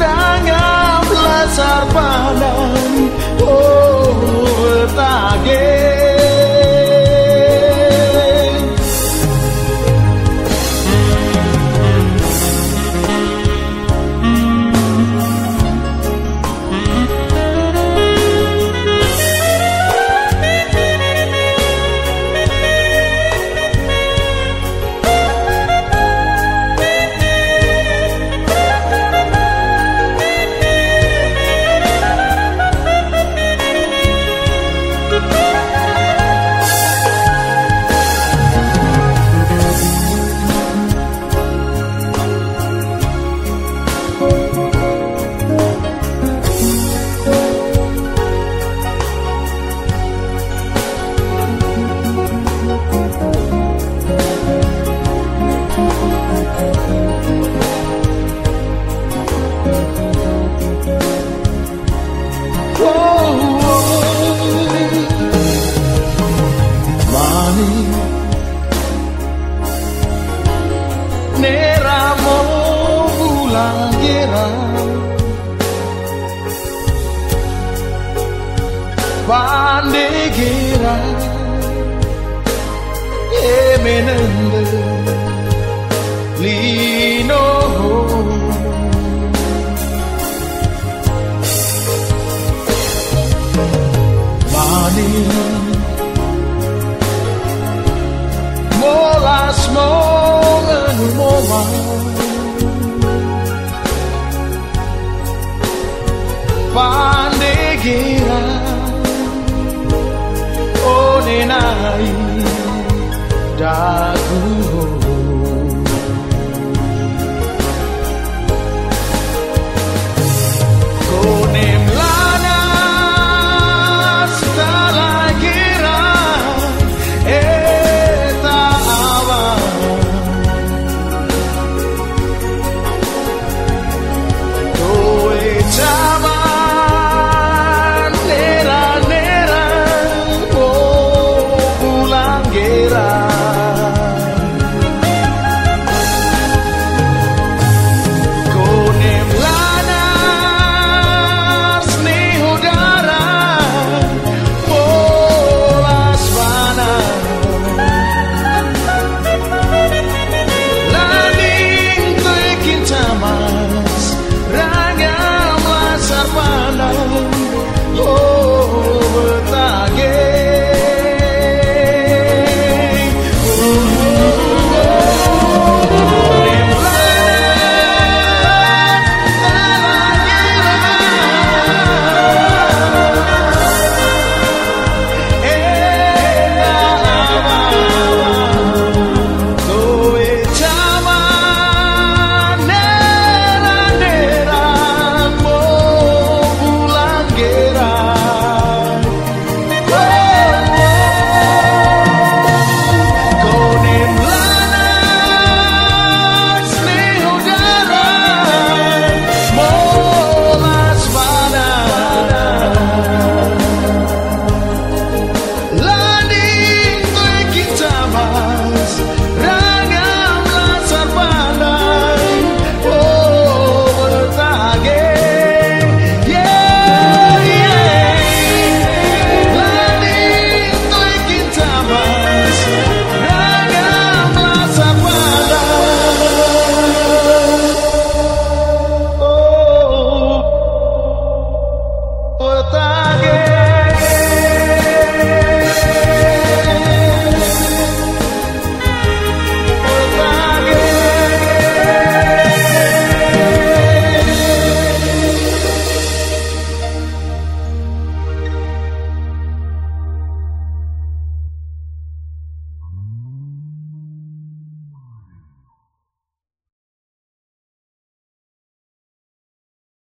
Rangga belasar padang, Oh, tage Nera mo bulangira Bandegira Emenende Lino dagu